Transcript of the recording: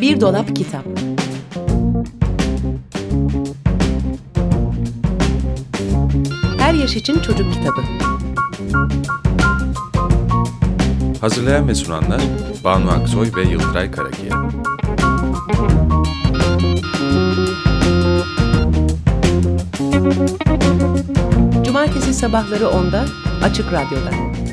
Bir Dolap Kitap Her Yaş için Çocuk Kitabı Hazırlayan ve sunanlar Banu Aksoy ve Yıldıray Karakiya. Cumartesi sabahları 10'da Açık Radyo'da.